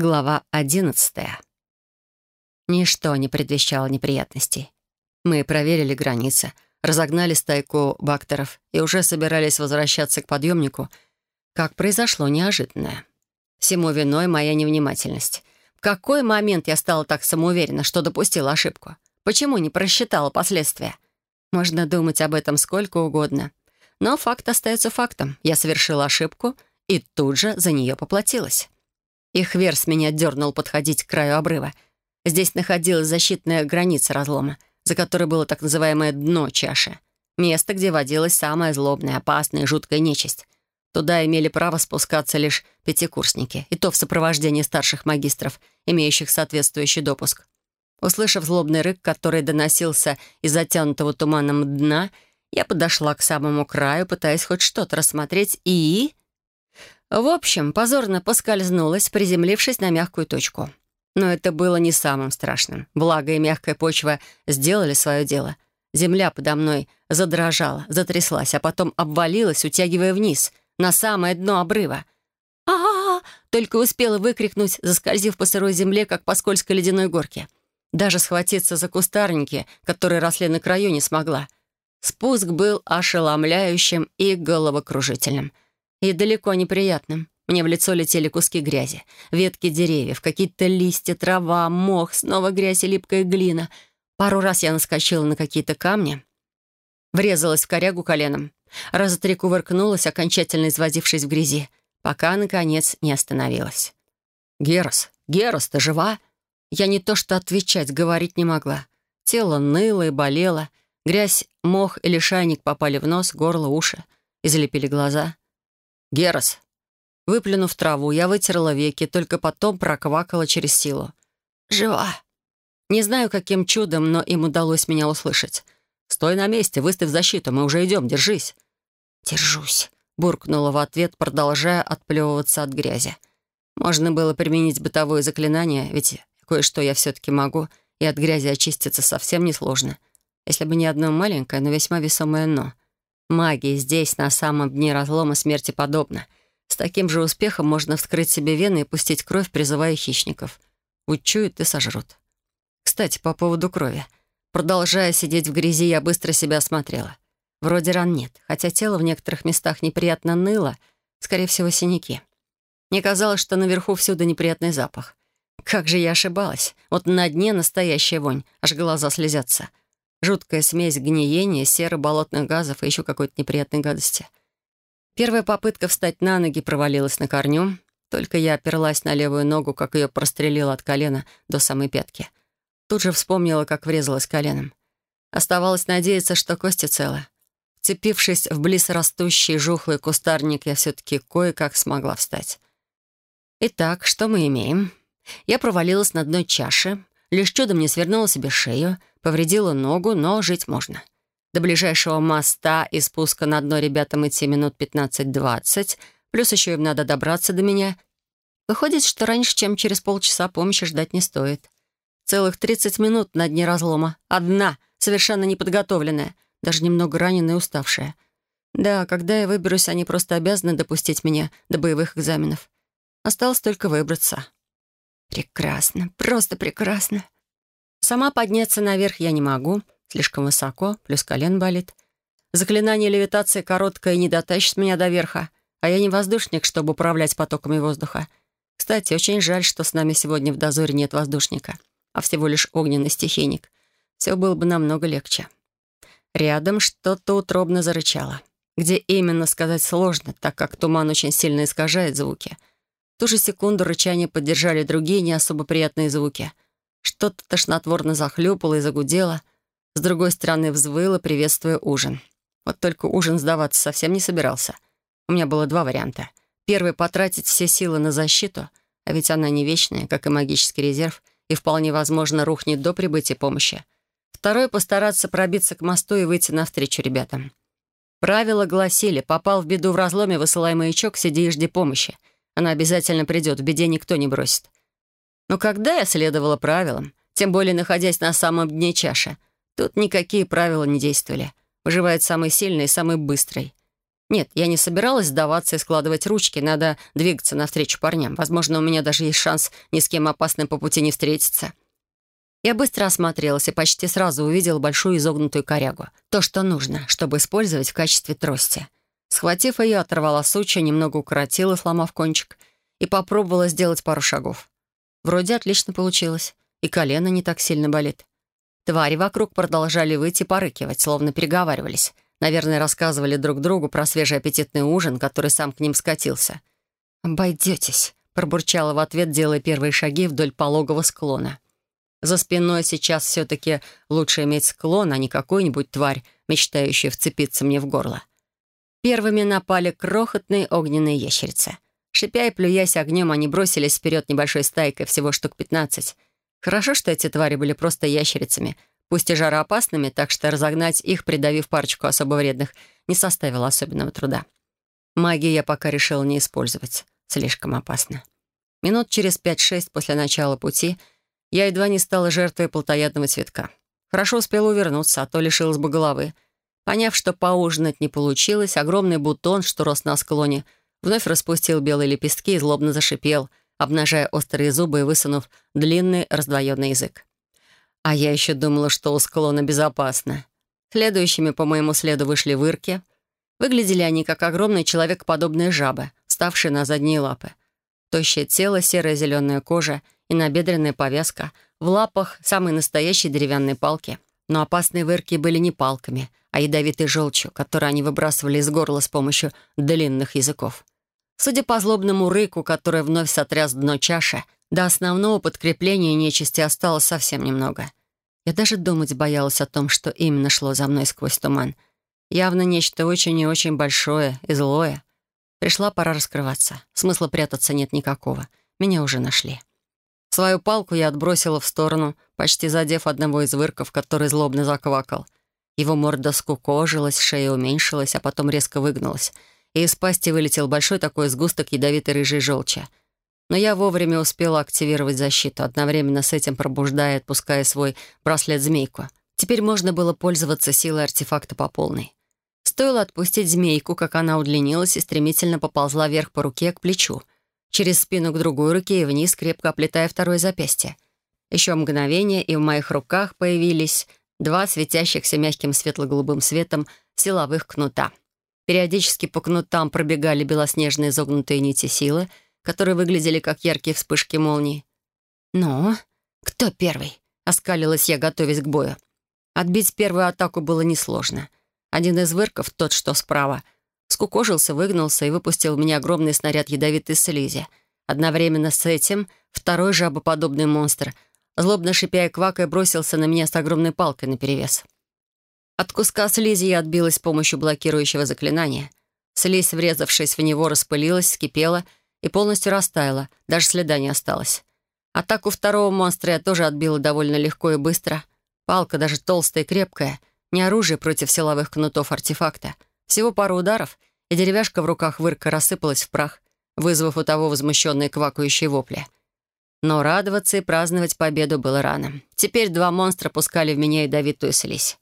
Глава одиннадцатая. Ничто не предвещало неприятностей. Мы проверили границы, разогнали стайку бактеров и уже собирались возвращаться к подъемнику, как произошло неожиданное. Всему виной моя невнимательность. В какой момент я стала так самоуверена, что допустила ошибку? Почему не просчитала последствия? Можно думать об этом сколько угодно. Но факт остается фактом. Я совершила ошибку и тут же за нее поплатилась. И Хверс меня дернул подходить к краю обрыва. Здесь находилась защитная граница разлома, за которой было так называемое «дно чаши». Место, где водилась самая злобная, опасная и жуткая нечисть. Туда имели право спускаться лишь пятикурсники, и то в сопровождении старших магистров, имеющих соответствующий допуск. Услышав злобный рык, который доносился из затянутого туманом дна, я подошла к самому краю, пытаясь хоть что-то рассмотреть, и... В общем, позорно поскользнулась, приземлившись на мягкую точку. Но это было не самым страшным. Влага и мягкая почва сделали свое дело. Земля подо мной задрожала, затряслась, а потом обвалилась, утягивая вниз, на самое дно обрыва. а а, -а Только успела выкрикнуть, заскользив по сырой земле, как по скользкой ледяной горке. Даже схватиться за кустарники, которые росли на краю, не смогла. Спуск был ошеломляющим и головокружительным — и далеко неприятным. Мне в лицо летели куски грязи, ветки деревьев, какие-то листья, трава, мох, снова грязь и липкая глина. Пару раз я наскочила на какие-то камни, врезалась в корягу коленом, раза три кувыркнулась, окончательно извозившись в грязи, пока, наконец, не остановилась. «Герос, Герос, ты жива?» Я не то что отвечать, говорить не могла. Тело ныло и болело, грязь, мох и лишайник попали в нос, горло, уши и залепили глаза — «Герас!» Выплюнув траву, я вытерла веки, только потом проквакала через силу. «Жива!» Не знаю, каким чудом, но им удалось меня услышать. «Стой на месте, выставь защиту, мы уже идем, держись!» «Держусь!» — буркнула в ответ, продолжая отплевываться от грязи. Можно было применить бытовое заклинание, ведь кое-что я все-таки могу, и от грязи очиститься совсем несложно. Если бы не одно маленькое, но весьма весомое «но». Магия здесь, на самом дне разлома, смерти подобна. С таким же успехом можно вскрыть себе вены и пустить кровь, призывая хищников. Учуют и сожрут. Кстати, по поводу крови. Продолжая сидеть в грязи, я быстро себя осмотрела. Вроде ран нет, хотя тело в некоторых местах неприятно ныло, скорее всего, синяки. Мне казалось, что наверху всюду неприятный запах. Как же я ошибалась. Вот на дне настоящая вонь, аж глаза слезятся. Жуткая смесь гниения, серо-болотных газов и еще какой-то неприятной гадости. Первая попытка встать на ноги провалилась на корню. Только я оперлась на левую ногу, как ее прострелила от колена до самой пятки. Тут же вспомнила, как врезалась коленом. Оставалось надеяться, что кости целы. Вцепившись в близ растущий жухлый кустарник, я все-таки кое-как смогла встать. Итак, что мы имеем? Я провалилась на дно чаши, лишь чудом не свернула себе шею, Повредила ногу, но жить можно. До ближайшего моста и спуска на дно ребятам идти минут 15-20, плюс еще им надо добраться до меня. Выходит, что раньше, чем через полчаса помощи ждать не стоит. Целых 30 минут на дне разлома. Одна, совершенно неподготовленная, даже немного раненая и уставшая. Да, когда я выберусь, они просто обязаны допустить меня до боевых экзаменов. Осталось только выбраться. Прекрасно, просто прекрасно. Сама подняться наверх я не могу, слишком высоко, плюс колен болит. Заклинание левитации короткое не дотащит меня до верха, а я не воздушник, чтобы управлять потоками воздуха. Кстати, очень жаль, что с нами сегодня в дозоре нет воздушника, а всего лишь огненный стихийник. Все было бы намного легче. Рядом что-то утробно зарычало. Где именно сказать сложно, так как туман очень сильно искажает звуки. В ту же секунду рычание поддержали другие не особо приятные звуки — что-то тошнотворно захлюпало и загудело. С другой стороны взвыло, приветствуя ужин. Вот только ужин сдаваться совсем не собирался. У меня было два варианта. Первый — потратить все силы на защиту, а ведь она не вечная, как и магический резерв, и вполне возможно рухнет до прибытия помощи. Второй — постараться пробиться к мосту и выйти навстречу ребятам. Правила гласили, попал в беду в разломе, высылай маячок, сиди и жди помощи. Она обязательно придет, в беде никто не бросит. Но когда я следовала правилам, тем более находясь на самом дне чаши, тут никакие правила не действовали. Выживает самый сильный и самый быстрый. Нет, я не собиралась сдаваться и складывать ручки. Надо двигаться навстречу парням. Возможно, у меня даже есть шанс ни с кем опасным по пути не встретиться. Я быстро осмотрелась и почти сразу увидела большую изогнутую корягу. То, что нужно, чтобы использовать в качестве трости. Схватив ее, оторвала сучья, немного укоротила, сломав кончик, и попробовала сделать пару шагов. Вроде отлично получилось, и колено не так сильно болит. Твари вокруг продолжали выйти порыкивать, словно переговаривались. Наверное, рассказывали друг другу про свежий аппетитный ужин, который сам к ним скатился. «Обойдетесь», — пробурчала в ответ, делая первые шаги вдоль пологого склона. За спиной сейчас все-таки лучше иметь склон, а не какую-нибудь тварь, мечтающую вцепиться мне в горло. Первыми напали крохотные огненные ящерицы. Шипя и плюясь огнем, они бросились вперед небольшой стайкой, всего штук пятнадцать. Хорошо, что эти твари были просто ящерицами, пусть и жароопасными, так что разогнать их, придавив парочку особо вредных, не составило особенного труда. Магию я пока решила не использовать. Слишком опасно. Минут через пять-шесть после начала пути я едва не стала жертвой плотоядного цветка. Хорошо успела увернуться, а то лишилась бы головы. Поняв, что поужинать не получилось, огромный бутон, что рос на склоне, вновь распустил белые лепестки и злобно зашипел — обнажая острые зубы и высунув длинный раздвоенный язык. А я еще думала, что у склона безопасно. Следующими по моему следу вышли вырки. Выглядели они как огромные человекоподобные жабы, ставшие на задние лапы. Тощее тело, серая зеленая кожа и набедренная повязка. В лапах самые настоящие деревянные палки. Но опасные вырки были не палками, а ядовитой желчью, которую они выбрасывали из горла с помощью длинных языков. Судя по злобному рыку, который вновь сотряс дно чаши, до основного подкрепления нечисти осталось совсем немного. Я даже думать боялась о том, что именно шло за мной сквозь туман. Явно нечто очень и очень большое и злое. Пришла пора раскрываться. Смысла прятаться нет никакого. Меня уже нашли. Свою палку я отбросила в сторону, почти задев одного из вырков, который злобно заквакал. Его морда скукожилась, шея уменьшилась, а потом резко выгнулась — и из пасти вылетел большой такой сгусток ядовитой рыжей желчи. Но я вовремя успела активировать защиту, одновременно с этим пробуждая и отпуская свой браслет-змейку. Теперь можно было пользоваться силой артефакта по полной. Стоило отпустить змейку, как она удлинилась и стремительно поползла вверх по руке к плечу, через спину к другой руке и вниз, крепко оплетая второе запястье. Еще мгновение, и в моих руках появились два светящихся мягким светло-голубым светом силовых кнута — Периодически по кнутам пробегали белоснежные изогнутые нити силы, которые выглядели как яркие вспышки молний. «Ну, кто первый?» — оскалилась я, готовясь к бою. Отбить первую атаку было несложно. Один из вырков, тот, что справа, скукожился, выгнулся и выпустил в меня огромный снаряд ядовитой слизи. Одновременно с этим второй жабоподобный монстр, злобно шипя и квакая, бросился на меня с огромной палкой наперевес. От куска слизи я отбилась с помощью блокирующего заклинания. Слизь, врезавшись в него, распылилась, скипела и полностью растаяла, даже следа не осталось. Атаку второго монстра я тоже отбила довольно легко и быстро. Палка даже толстая и крепкая, не оружие против силовых кнутов артефакта. Всего пару ударов, и деревяшка в руках вырка рассыпалась в прах, вызвав у того возмущенные квакающие вопли. Но радоваться и праздновать победу было рано. Теперь два монстра пускали в меня ядовитую слизь.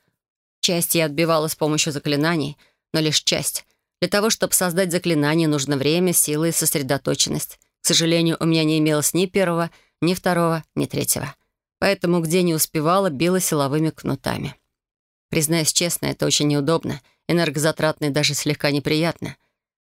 Часть я отбивала с помощью заклинаний, но лишь часть. Для того, чтобы создать заклинание, нужно время, силы и сосредоточенность. К сожалению, у меня не имелось ни первого, ни второго, ни третьего. Поэтому, где не успевала, била силовыми кнутами. Признаюсь честно, это очень неудобно, энергозатратно и даже слегка неприятно.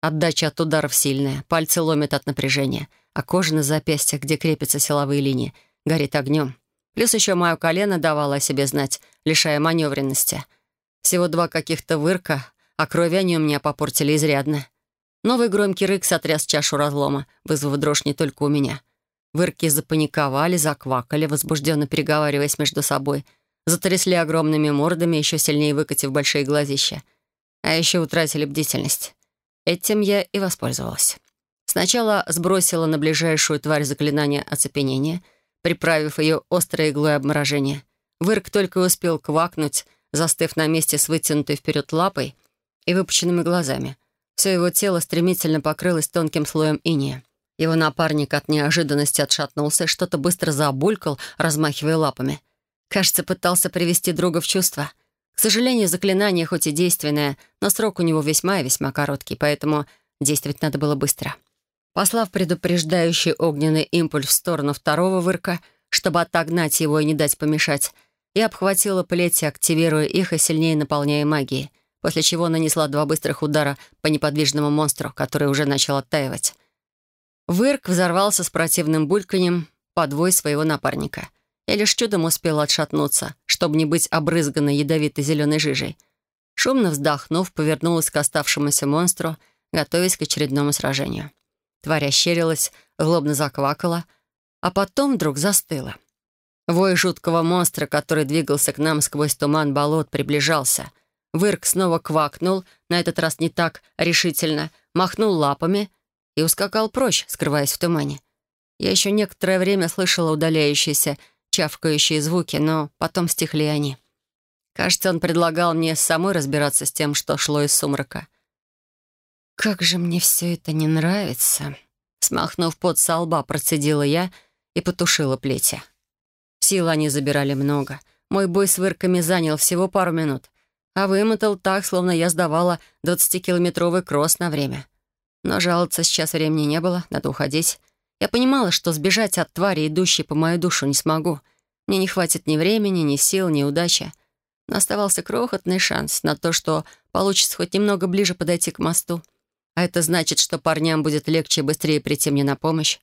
Отдача от ударов сильная, пальцы ломят от напряжения, а кожа на запястьях, где крепятся силовые линии, горит огнем. Плюс еще мое колено давало о себе знать, лишая маневренности — всего два каких-то вырка, а крови они у меня попортили изрядно. Новый громкий рык сотряс чашу разлома, вызвав дрожь не только у меня. Вырки запаниковали, заквакали, возбужденно переговариваясь между собой, затрясли огромными мордами, еще сильнее выкатив большие глазища. А еще утратили бдительность. Этим я и воспользовалась. Сначала сбросила на ближайшую тварь заклинание оцепенения, приправив ее острой иглой обморожения. Вырк только успел квакнуть — застыв на месте с вытянутой вперед лапой и выпученными глазами. Все его тело стремительно покрылось тонким слоем иния. Его напарник от неожиданности отшатнулся что-то быстро забулькал, размахивая лапами. Кажется, пытался привести друга в чувство. К сожалению, заклинание хоть и действенное, но срок у него весьма и весьма короткий, поэтому действовать надо было быстро. Послав предупреждающий огненный импульс в сторону второго вырка, чтобы отогнать его и не дать помешать, я обхватила плети, активируя их и сильнее наполняя магией, после чего нанесла два быстрых удара по неподвижному монстру, который уже начал оттаивать. Вырк взорвался с противным бульканьем подвой своего напарника. Я лишь чудом успела отшатнуться, чтобы не быть обрызганной ядовитой зеленой жижей. Шумно вздохнув, повернулась к оставшемуся монстру, готовясь к очередному сражению. Тварь ощерилась, злобно заквакала, а потом вдруг застыла. Вой жуткого монстра, который двигался к нам сквозь туман болот, приближался. Вырк снова квакнул, на этот раз не так решительно, махнул лапами и ускакал прочь, скрываясь в тумане. Я еще некоторое время слышала удаляющиеся, чавкающие звуки, но потом стихли они. Кажется, он предлагал мне самой разбираться с тем, что шло из сумрака. «Как же мне все это не нравится!» Смахнув пот со лба, процедила я и потушила плети. Сил они забирали много. Мой бой с вырками занял всего пару минут, а вымотал так, словно я сдавала 20-километровый кросс на время. Но жаловаться сейчас времени не было, надо уходить. Я понимала, что сбежать от твари, идущей по мою душу, не смогу. Мне не хватит ни времени, ни сил, ни удачи. Но оставался крохотный шанс на то, что получится хоть немного ближе подойти к мосту. А это значит, что парням будет легче и быстрее прийти мне на помощь.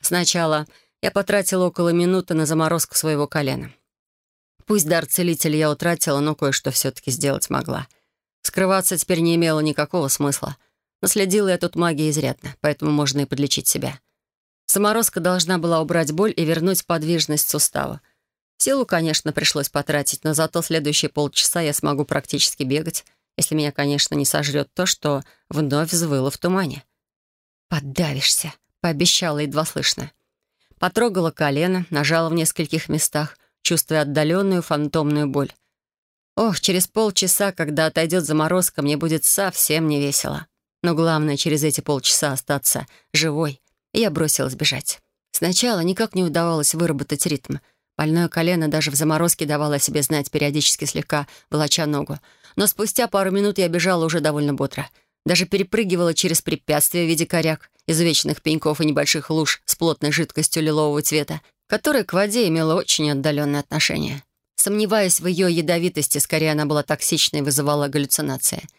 Сначала я потратила около минуты на заморозку своего колена. Пусть дар целителя я утратила, но кое-что все-таки сделать могла. Скрываться теперь не имело никакого смысла. Наследила я тут магией изрядно, поэтому можно и подлечить себя. Заморозка должна была убрать боль и вернуть подвижность сустава. Силу, конечно, пришлось потратить, но зато следующие полчаса я смогу практически бегать, если меня, конечно, не сожрет то, что вновь взвыло в тумане. «Поддавишься», — пообещала едва слышно. Потрогала колено, нажала в нескольких местах, чувствуя отдаленную фантомную боль. Ох, через полчаса, когда отойдет заморозка, мне будет совсем не весело. Но главное, через эти полчаса остаться живой. И я бросилась бежать. Сначала никак не удавалось выработать ритм — Больное колено даже в заморозке давало о себе знать, периодически слегка волоча ногу. Но спустя пару минут я бежала уже довольно бодро. Даже перепрыгивала через препятствия в виде коряк, изувеченных пеньков и небольших луж с плотной жидкостью лилового цвета, которая к воде имела очень отдаленное отношение. Сомневаясь в ее ядовитости, скорее она была токсичной и вызывала галлюцинации —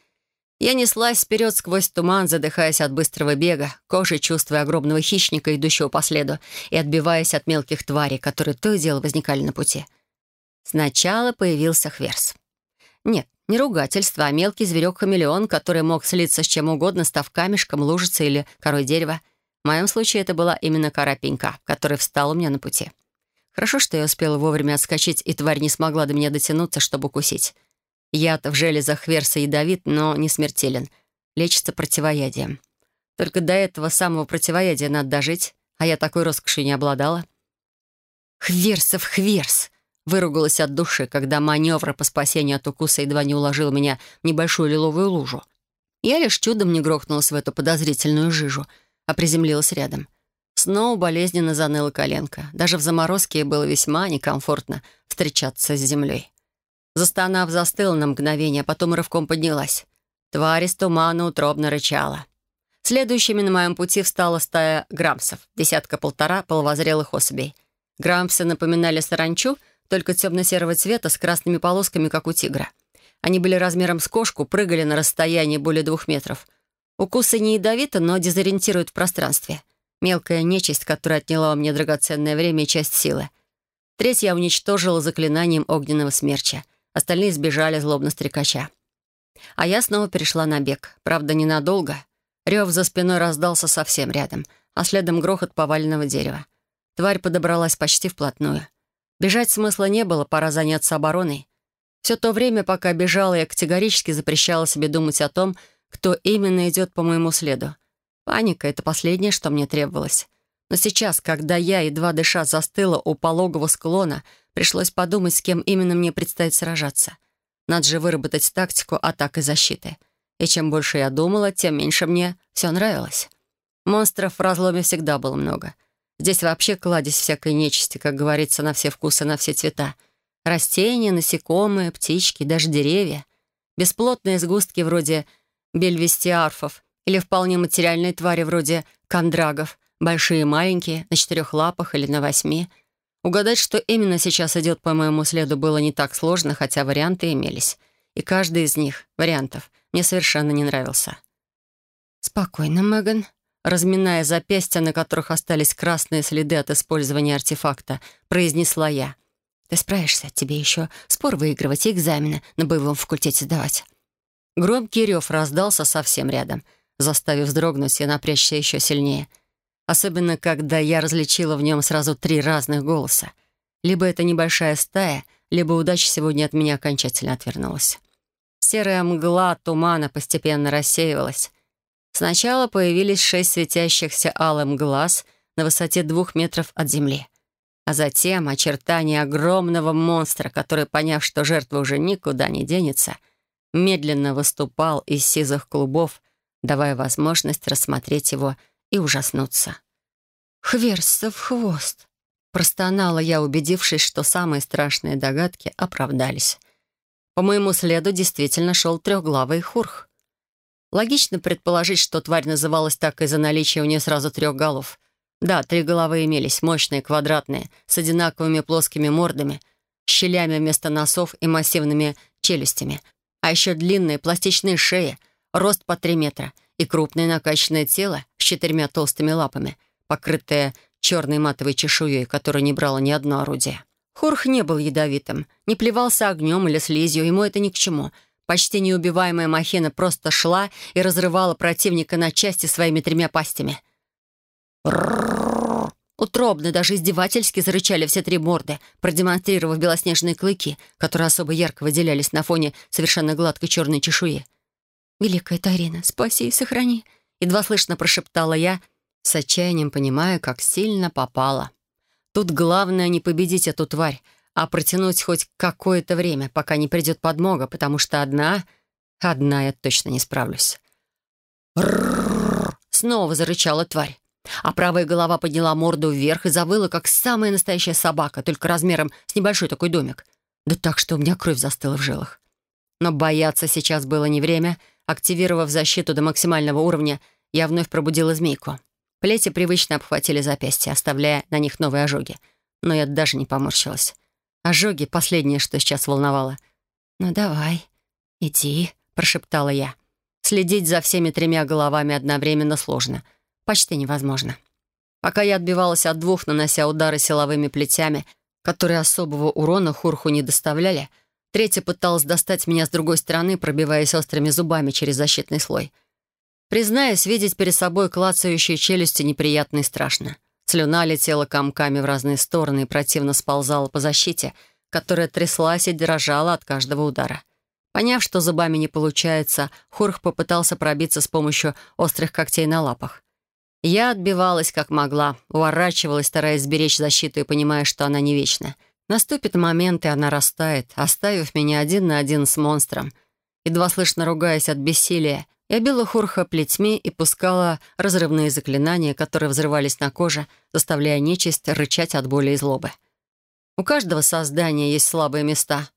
я неслась вперед сквозь туман, задыхаясь от быстрого бега, кожей чувствуя огромного хищника, идущего по следу, и отбиваясь от мелких тварей, которые то и дело возникали на пути. Сначала появился Хверс. Нет, не ругательство, а мелкий зверек-хамелеон, который мог слиться с чем угодно, став камешком, лужицей или корой дерева. В моем случае это была именно кора пенька, которая встала у меня на пути. Хорошо, что я успела вовремя отскочить, и тварь не смогла до меня дотянуться, чтобы укусить. Яд в железах Верса ядовит, но не смертелен. Лечится противоядием. Только до этого самого противоядия надо дожить, а я такой роскоши не обладала. «Хверсов Хверс!» — выругалась от души, когда маневр по спасению от укуса едва не уложил меня в небольшую лиловую лужу. Я лишь чудом не грохнулась в эту подозрительную жижу, а приземлилась рядом. Снова болезненно заныла коленка. Даже в заморозке было весьма некомфортно встречаться с землей. Застонав, застыла на мгновение, а потом рывком поднялась. Тварь из тумана утробно рычала. Следующими на моем пути встала стая грамсов, десятка-полтора половозрелых особей. Грамсы напоминали саранчу, только темно-серого цвета с красными полосками, как у тигра. Они были размером с кошку, прыгали на расстоянии более двух метров. Укусы не ядовиты, но дезориентируют в пространстве. Мелкая нечисть, которая отняла у меня драгоценное время и часть силы. Треть я уничтожила заклинанием огненного смерча — Остальные сбежали, злобно стрекача. А я снова перешла на бег. Правда, ненадолго. Рев за спиной раздался совсем рядом, а следом грохот поваленного дерева. Тварь подобралась почти вплотную. Бежать смысла не было, пора заняться обороной. Все то время, пока бежала, я категорически запрещала себе думать о том, кто именно идет по моему следу. Паника — это последнее, что мне требовалось. Но сейчас, когда я, едва дыша, застыла у пологого склона, пришлось подумать, с кем именно мне предстоит сражаться. Надо же выработать тактику атак и защиты. И чем больше я думала, тем меньше мне все нравилось. Монстров в разломе всегда было много. Здесь вообще кладезь всякой нечисти, как говорится, на все вкусы, на все цвета. Растения, насекомые, птички, даже деревья. Бесплотные сгустки вроде бельвестиарфов или вполне материальные твари вроде кондрагов, большие и маленькие, на четырех лапах или на восьми. Угадать, что именно сейчас идет по моему следу, было не так сложно, хотя варианты имелись. И каждый из них, вариантов, мне совершенно не нравился. «Спокойно, Меган», разминая запястья, на которых остались красные следы от использования артефакта, произнесла я. «Ты справишься, тебе еще спор выигрывать и экзамены на боевом факультете сдавать». Громкий рев раздался совсем рядом, заставив вздрогнуть и напрячься еще сильнее. Особенно, когда я различила в нем сразу три разных голоса. Либо это небольшая стая, либо удача сегодня от меня окончательно отвернулась. Серая мгла тумана постепенно рассеивалась, Сначала появились шесть светящихся алым глаз на высоте двух метров от земли. А затем очертания огромного монстра, который, поняв, что жертва уже никуда не денется, медленно выступал из сизых клубов, давая возможность рассмотреть его и ужаснуться. «Хверстов хвост!» Простонала я, убедившись, что самые страшные догадки оправдались. По моему следу действительно шел трехглавый хурх. Логично предположить, что тварь называлась так из-за наличия у нее сразу трех голов. Да, три головы имелись, мощные, квадратные, с одинаковыми плоскими мордами, щелями вместо носов и массивными челюстями. А еще длинные пластичные шеи, рост по три метра и крупное накачанное тело с четырьмя толстыми лапами, покрытое черной матовой чешуей, которая не брала ни одно орудие. Хорх не был ядовитым, не плевался огнем или слизью, ему это ни к чему — Почти неубиваемая махина просто шла и разрывала противника на части своими тремя пастями. Утробно, даже издевательски зарычали все три морды, продемонстрировав белоснежные клыки, которые особо ярко выделялись на фоне совершенно гладкой черной чешуи. «Великая Тарина, спаси и сохрани!» Едва слышно прошептала я, с отчаянием понимая, как сильно попала. Тут главное не победить эту тварь, а протянуть хоть какое-то время, пока не придет подмога, потому что одна... Одна я точно не справлюсь. Снова зарычала тварь. А правая голова подняла морду вверх и завыла, как самая настоящая собака, только размером с небольшой такой домик. Да так, что у меня кровь застыла в жилах. Но бояться сейчас было не время. Активировав защиту до максимального уровня, я вновь пробудила змейку. Плети привычно обхватили запястья, оставляя на них новые ожоги. Но я даже не поморщилась. Ожоги — последнее, что сейчас волновало. «Ну давай, иди», — прошептала я. Следить за всеми тремя головами одновременно сложно. Почти невозможно. Пока я отбивалась от двух, нанося удары силовыми плетями, которые особого урона Хурху не доставляли, третья пыталась достать меня с другой стороны, пробиваясь острыми зубами через защитный слой. Признаюсь, видеть перед собой клацающие челюсти неприятно и страшно. Слюна летела комками в разные стороны и противно сползала по защите, которая тряслась и дрожала от каждого удара. Поняв, что зубами не получается, Хурх попытался пробиться с помощью острых когтей на лапах. Я отбивалась как могла, уворачивалась, стараясь сберечь защиту и понимая, что она не вечна. Наступит момент, и она растает, оставив меня один на один с монстром. Едва слышно ругаясь от бессилия, я била Хурха плетьми и пускала разрывные заклинания, которые взрывались на коже, заставляя нечисть рычать от боли и злобы. У каждого создания есть слабые места.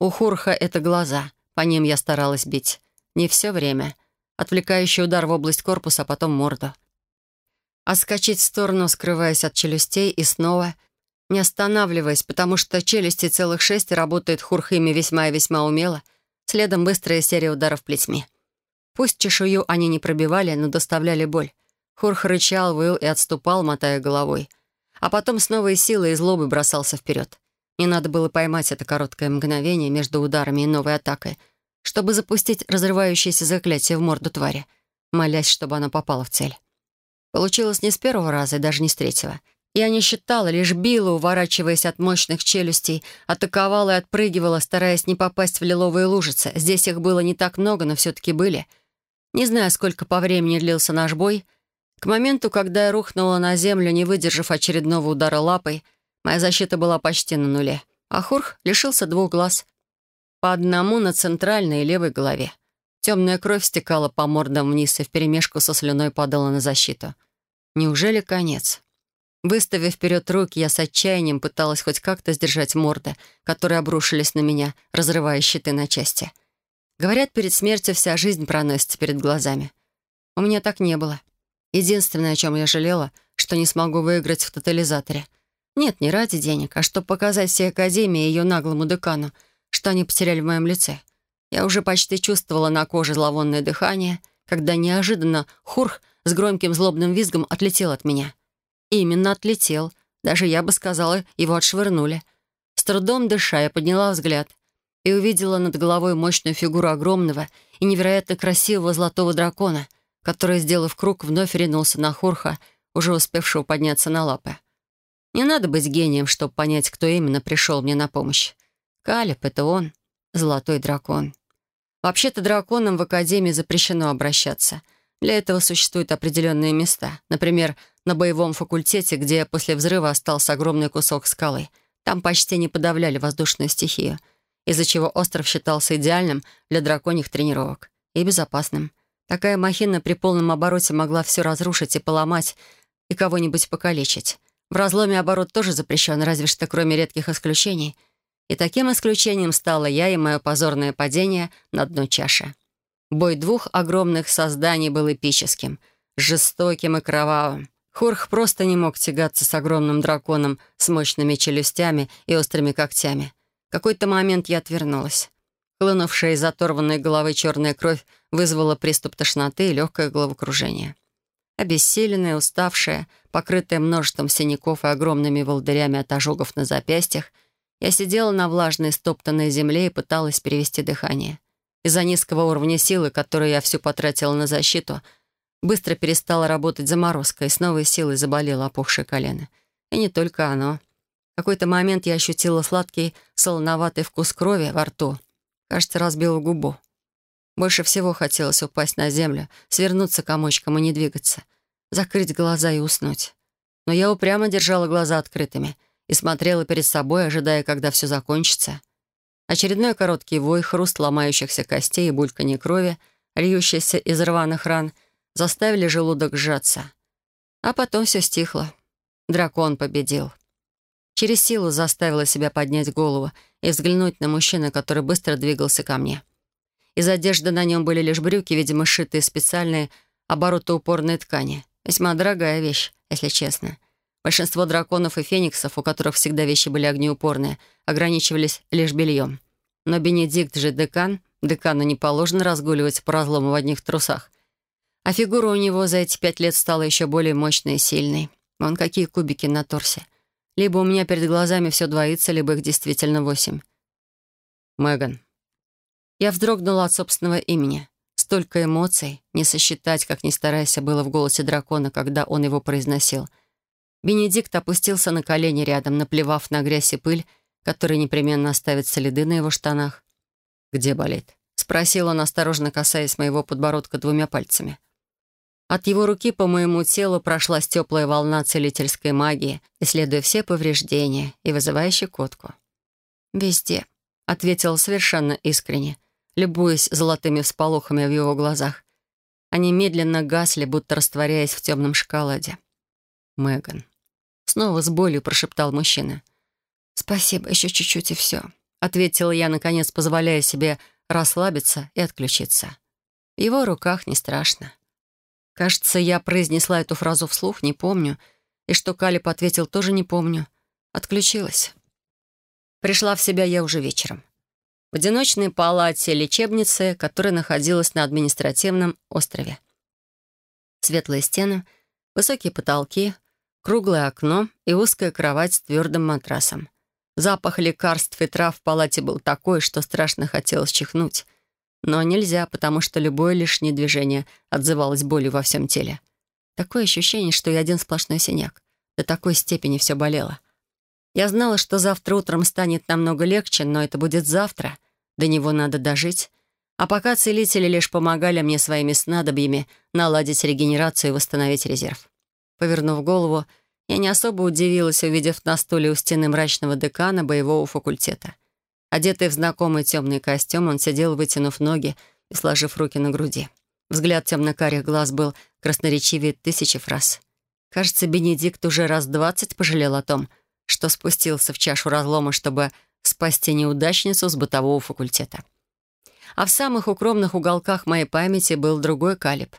У Хурха — это глаза, по ним я старалась бить. Не все время. Отвлекающий удар в область корпуса, а потом морду. Отскочить в сторону, скрываясь от челюстей, и снова, не останавливаясь, потому что челюсти целых шесть работает Хурх ими весьма и весьма умело, следом быстрая серия ударов плетьми — Пусть чешую они не пробивали, но доставляли боль. Хорх рычал, выл и отступал, мотая головой. А потом с новой силой и злобой бросался вперед. Мне надо было поймать это короткое мгновение между ударами и новой атакой, чтобы запустить разрывающееся заклятие в морду твари, молясь, чтобы оно попало в цель. Получилось не с первого раза и даже не с третьего. Я не считала, лишь била, уворачиваясь от мощных челюстей, атаковала и отпрыгивала, стараясь не попасть в лиловые лужицы. Здесь их было не так много, но все-таки были — не знаю, сколько по времени длился наш бой. К моменту, когда я рухнула на землю, не выдержав очередного удара лапой, моя защита была почти на нуле. А Хурх лишился двух глаз. По одному на центральной и левой голове. Темная кровь стекала по мордам вниз и вперемешку со слюной падала на защиту. Неужели конец? Выставив вперед руки, я с отчаянием пыталась хоть как-то сдержать морды, которые обрушились на меня, разрывая щиты на части. Говорят, перед смертью вся жизнь проносится перед глазами. У меня так не было. Единственное, о чем я жалела, что не смогу выиграть в тотализаторе. Нет, не ради денег, а чтобы показать всей Академии и ее наглому декану, что они потеряли в моем лице. Я уже почти чувствовала на коже зловонное дыхание, когда неожиданно Хурх с громким злобным визгом отлетел от меня. Именно отлетел. Даже я бы сказала, его отшвырнули. С трудом дыша, я подняла взгляд и увидела над головой мощную фигуру огромного и невероятно красивого золотого дракона, который, сделав круг, вновь ринулся на Хурха, уже успевшего подняться на лапы. Не надо быть гением, чтобы понять, кто именно пришел мне на помощь. Калиб — это он, золотой дракон. Вообще-то драконам в Академии запрещено обращаться. Для этого существуют определенные места. Например, на боевом факультете, где после взрыва остался огромный кусок скалы. Там почти не подавляли воздушную стихию, из-за чего остров считался идеальным для драконьих тренировок и безопасным. Такая махина при полном обороте могла все разрушить и поломать, и кого-нибудь покалечить. В разломе оборот тоже запрещен, разве что кроме редких исключений. И таким исключением стала я и мое позорное падение на дно чаши. Бой двух огромных созданий был эпическим, жестоким и кровавым. Хурх просто не мог тягаться с огромным драконом с мощными челюстями и острыми когтями. Какой-то момент я отвернулась. Хлынувшая из оторванной головы черная кровь вызвала приступ тошноты и легкое головокружение. Обессиленная, уставшая, покрытая множеством синяков и огромными волдырями от ожогов на запястьях, я сидела на влажной стоптанной земле и пыталась перевести дыхание. Из-за низкого уровня силы, которую я всю потратила на защиту — Быстро перестала работать заморозка, и с новой силой заболело опухшее колено. И не только оно. Какой-то момент я ощутила сладкий, солоноватый вкус крови во рту. Кажется, разбила губу. Больше всего хотелось упасть на землю, свернуться комочком и не двигаться, закрыть глаза и уснуть. Но я упрямо держала глаза открытыми и смотрела перед собой, ожидая, когда все закончится. Очередной короткий вой, хруст ломающихся костей и бульканье крови, льющийся из рваных ран — заставили желудок сжаться. А потом все стихло. Дракон победил. Через силу заставила себя поднять голову и взглянуть на мужчину, который быстро двигался ко мне. Из одежды на нем были лишь брюки, видимо, сшитые специальные оборотоупорные ткани. Весьма дорогая вещь, если честно. Большинство драконов и фениксов, у которых всегда вещи были огнеупорные, ограничивались лишь бельем. Но Бенедикт же декан, декану не положено разгуливать по разлому в одних трусах. А фигура у него за эти пять лет стала еще более мощной и сильной. Вон какие кубики на торсе. Либо у меня перед глазами все двоится, либо их действительно восемь. Меган. Я вздрогнула от собственного имени. Столько эмоций, не сосчитать, как ни старайся, было в голосе дракона, когда он его произносил. Бенедикт опустился на колени рядом, наплевав на грязь и пыль, которые непременно оставят следы на его штанах. «Где болит?» — спросил он, осторожно касаясь моего подбородка двумя пальцами. От его руки по моему телу прошлась теплая волна целительской магии, исследуя все повреждения и вызывая щекотку. «Везде», — ответил совершенно искренне, любуясь золотыми всполохами в его глазах. Они медленно гасли, будто растворяясь в темном шоколаде. «Меган». Снова с болью прошептал мужчина. «Спасибо, еще чуть-чуть и все», — ответила я, наконец позволяя себе расслабиться и отключиться. В его руках не страшно. Кажется, я произнесла эту фразу вслух, не помню. И что Калиб ответил, тоже не помню. Отключилась. Пришла в себя я уже вечером. В одиночной палате лечебницы, которая находилась на административном острове. Светлые стены, высокие потолки, круглое окно и узкая кровать с твердым матрасом. Запах лекарств и трав в палате был такой, что страшно хотелось чихнуть — но нельзя, потому что любое лишнее движение отзывалось болью во всем теле. Такое ощущение, что я один сплошной синяк. До такой степени все болело. Я знала, что завтра утром станет намного легче, но это будет завтра. До него надо дожить. А пока целители лишь помогали мне своими снадобьями наладить регенерацию и восстановить резерв. Повернув голову, я не особо удивилась, увидев на стуле у стены мрачного декана боевого факультета — Одетый в знакомый темный костюм, он сидел, вытянув ноги и сложив руки на груди. Взгляд темно-карих глаз был красноречивее тысячи фраз. Кажется, Бенедикт уже раз двадцать пожалел о том, что спустился в чашу разлома, чтобы спасти неудачницу с бытового факультета. А в самых укромных уголках моей памяти был другой Калиб.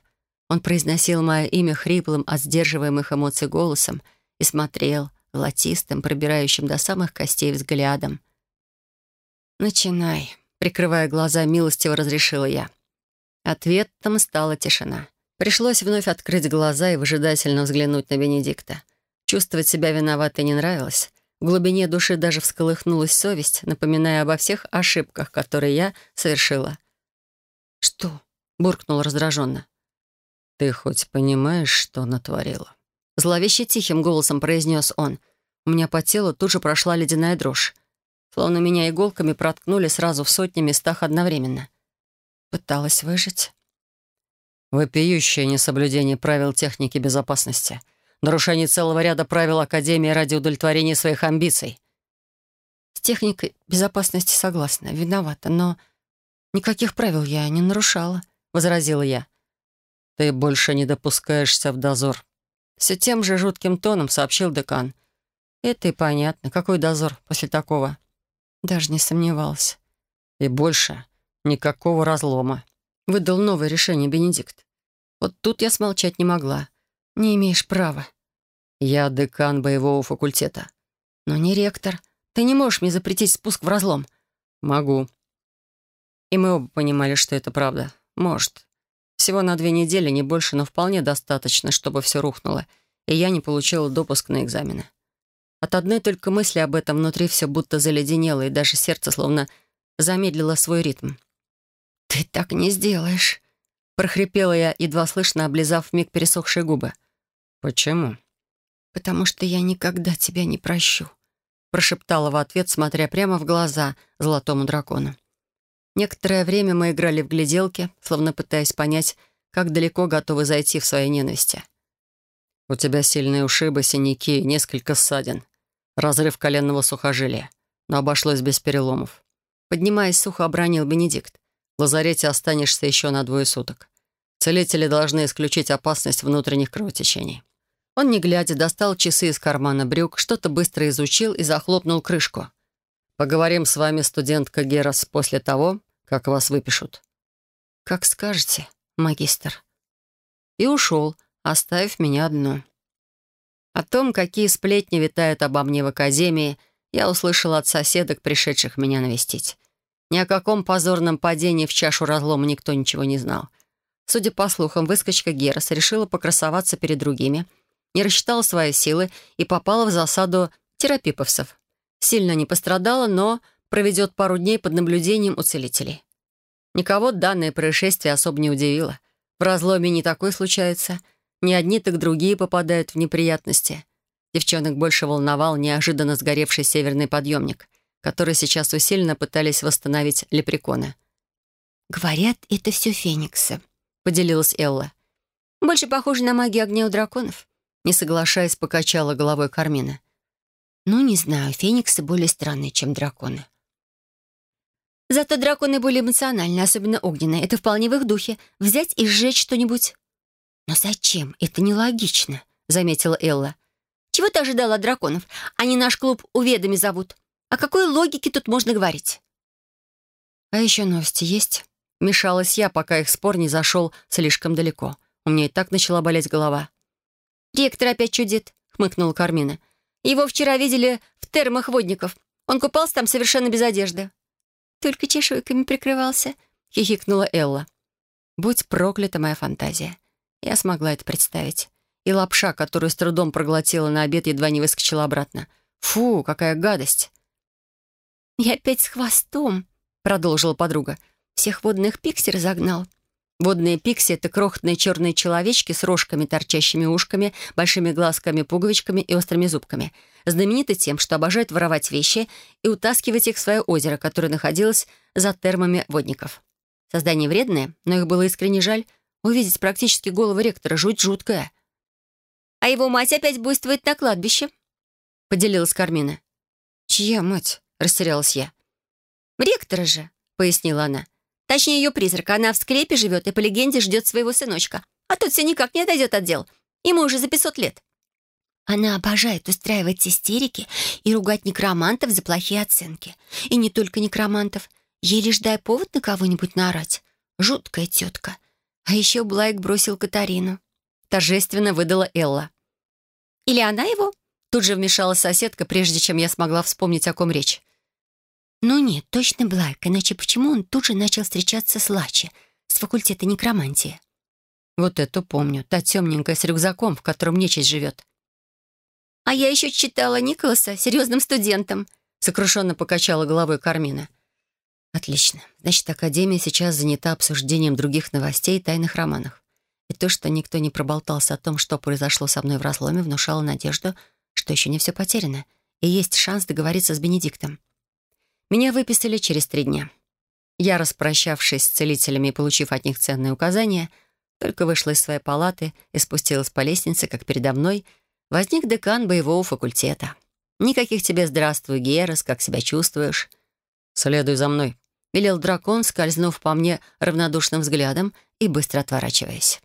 Он произносил мое имя хриплым от сдерживаемых эмоций голосом и смотрел золотистым, пробирающим до самых костей взглядом. «Начинай», — прикрывая глаза, милостиво разрешила я. Ответом стала тишина. Пришлось вновь открыть глаза и выжидательно взглянуть на Бенедикта. Чувствовать себя виноватой не нравилось. В глубине души даже всколыхнулась совесть, напоминая обо всех ошибках, которые я совершила. «Что?» — буркнул раздраженно. «Ты хоть понимаешь, что натворила?» Зловеще тихим голосом произнес он. У меня по телу тут же прошла ледяная дрожь. Словно меня иголками проткнули сразу в сотни местах одновременно. Пыталась выжить. Вопиющее несоблюдение правил техники безопасности. Нарушение целого ряда правил Академии ради удовлетворения своих амбиций. С техникой безопасности согласна, виновата, но никаких правил я не нарушала, — возразила я. «Ты больше не допускаешься в дозор», — все тем же жутким тоном сообщил декан. «Это и понятно. Какой дозор после такого?» Даже не сомневался. «И больше никакого разлома», Выдал новое решение Бенедикт. Вот тут я смолчать не могла. Не имеешь права. Я декан боевого факультета. Но не ректор. Ты не можешь мне запретить спуск в разлом. Могу. И мы оба понимали, что это правда. Может. Всего на две недели, не больше, но вполне достаточно, чтобы все рухнуло, и я не получила допуск на экзамены. От одной только мысли об этом внутри все будто заледенело, и даже сердце словно замедлило свой ритм. «Ты так не сделаешь», — прохрипела я, едва слышно облизав миг пересохшие губы. «Почему?» «Потому что я никогда тебя не прощу», — прошептала в ответ, смотря прямо в глаза золотому дракону. Некоторое время мы играли в гляделки, словно пытаясь понять, как далеко готовы зайти в своей ненависти. «У тебя сильные ушибы, синяки, несколько ссадин. Разрыв коленного сухожилия. Но обошлось без переломов». Поднимаясь, сухо обронил Бенедикт. В лазарете останешься еще на двое суток. Целители должны исключить опасность внутренних кровотечений». Он, не глядя, достал часы из кармана брюк, что-то быстро изучил и захлопнул крышку. «Поговорим с вами, студентка Герас, после того, как вас выпишут». «Как скажете, магистр». И ушел, оставив меня одну. О том, какие сплетни витают обо мне в академии, я услышала от соседок, пришедших меня навестить. Ни о каком позорном падении в чашу разлома никто ничего не знал. Судя по слухам, выскочка Герас решила покрасоваться перед другими, не рассчитала свои силы и попала в засаду терапиповцев. Сильно не пострадала, но проведет пару дней под наблюдением у целителей. Никого данное происшествие особо не удивило. В разломе не такое случается. Ни одни, так другие попадают в неприятности. Девчонок больше волновал неожиданно сгоревший северный подъемник который сейчас усиленно пытались восстановить лепреконы. «Говорят, это все фениксы», — поделилась Элла. «Больше похоже на магию огня у драконов», — не соглашаясь, покачала головой Кармина. «Ну, не знаю, фениксы более странные, чем драконы». «Зато драконы более эмоциональны, особенно огненные. Это вполне в их духе. Взять и сжечь что-нибудь». «Но зачем? Это нелогично», — заметила Элла. «Чего ты ожидала от драконов? Они наш клуб уведами зовут. О какой логике тут можно говорить? А еще новости есть? Мешалась я, пока их спор не зашел слишком далеко. У меня и так начала болеть голова. «Ректор опять чудит», — хмыкнула Кармина. «Его вчера видели в термах водников. Он купался там совершенно без одежды». «Только чешуйками прикрывался», — хихикнула Элла. «Будь проклята моя фантазия. Я смогла это представить. И лапша, которую с трудом проглотила на обед, едва не выскочила обратно. Фу, какая гадость!» «Я опять с хвостом», — продолжила подруга. «Всех водных пикси разогнал». Водные пикси — это крохотные черные человечки с рожками, торчащими ушками, большими глазками-пуговичками и острыми зубками. Знамениты тем, что обожают воровать вещи и утаскивать их в свое озеро, которое находилось за термами водников. Создание вредное, но их было искренне жаль. Увидеть практически голову ректора жуть жуткая. «А его мать опять буйствует на кладбище», — поделилась Кармина. «Чья мать?» — растерялась я. «Ректора же», — пояснила она. «Точнее, ее призрак. Она в склепе живет и, по легенде, ждет своего сыночка. А тот все никак не отойдет от дел. Ему уже за пятьсот лет. Она обожает устраивать истерики и ругать некромантов за плохие оценки. И не только некромантов. Ей лишь дай повод на кого-нибудь наорать. Жуткая тетка. А еще Блайк бросил Катарину. Торжественно выдала Элла. Или она его? Тут же вмешалась соседка, прежде чем я смогла вспомнить, о ком речь. Ну нет, точно Блайк, иначе почему он тут же начал встречаться с Лачи, с факультета некромантии? Вот эту помню, та темненькая с рюкзаком, в котором нечисть живет. А я еще читала Николаса серьезным студентом, сокрушенно покачала головой Кармина. Отлично. Значит, Академия сейчас занята обсуждением других новостей и тайных романов. И то, что никто не проболтался о том, что произошло со мной в разломе, внушало надежду, что еще не все потеряно, и есть шанс договориться с Бенедиктом. Меня выписали через три дня. Я, распрощавшись с целителями и получив от них ценные указания, только вышла из своей палаты и спустилась по лестнице, как передо мной возник декан боевого факультета. Никаких тебе «здравствуй, Герас, как себя чувствуешь?» «Следуй за мной», — велел дракон, скользнув по мне равнодушным взглядом и быстро отворачиваясь.